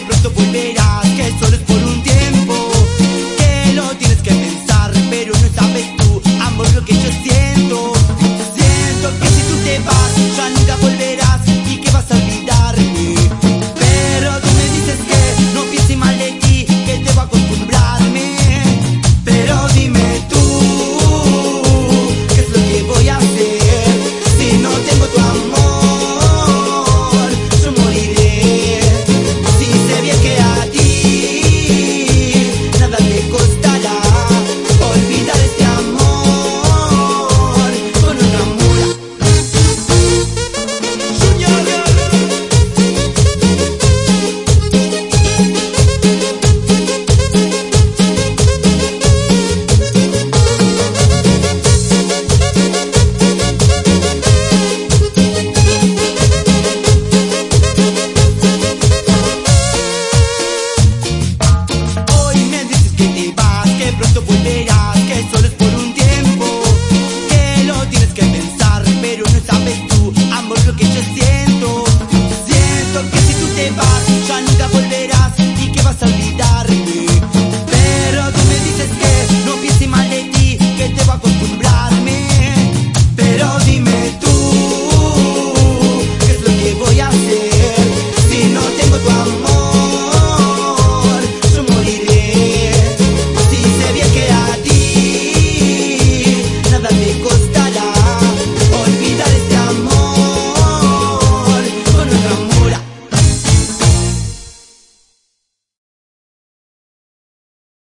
de pronto vuelve Trinity Bad, que pronto voy